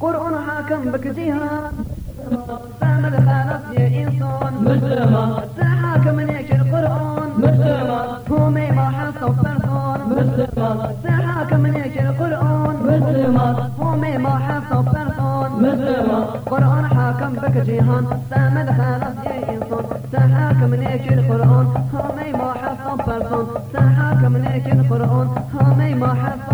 قرآن حاكم بك جهاد فهم الخالق يا إنسان. مسلمة سحاكم ليك القرآن؟ مسلمة همي ما حصل فرسان مسلمة سحاكم ليك القرآن؟ مسلمة همي ما حصل فرسان مسلمة قرآن حاكم بك جهان سامد خالق يا إنسان. سحاكم ليك القرآن؟ همي ما حصل فرسان سحاكم ليك القرآن؟ همي ما حصل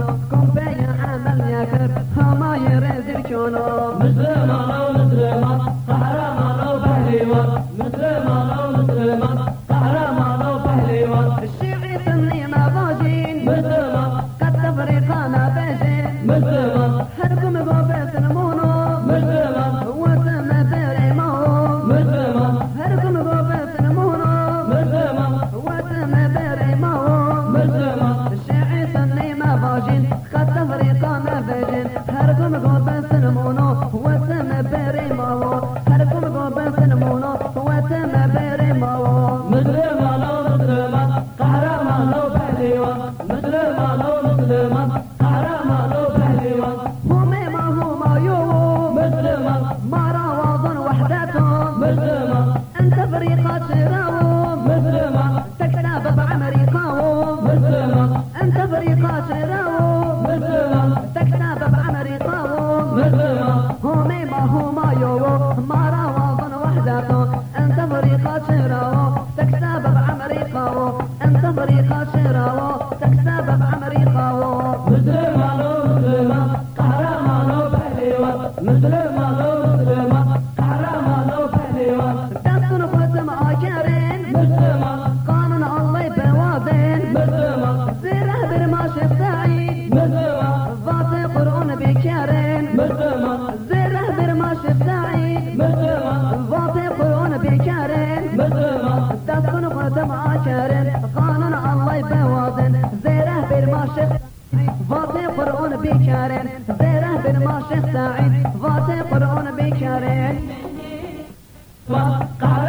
بحريوة الشيعي سني ما باجين قد تفريقنا بيجين مسلمة هركم بابس المونو مسلمة وسم بيري مو مسلمة هركم بابس المونو مسلمة وسم بيري مو مسلمة الشيعي سني ما باجين قد تفريقنا بيجين هركم بابس المونو وسم بيري مو هركم بأمريكاهم مسلمة همي ما بالقمر تسكن خدم عشر قانون الله بوازن زيره بالماشق فاتي قرآن بكارن زيره بالماشق سعيد فاتي قرآن بكارن وقع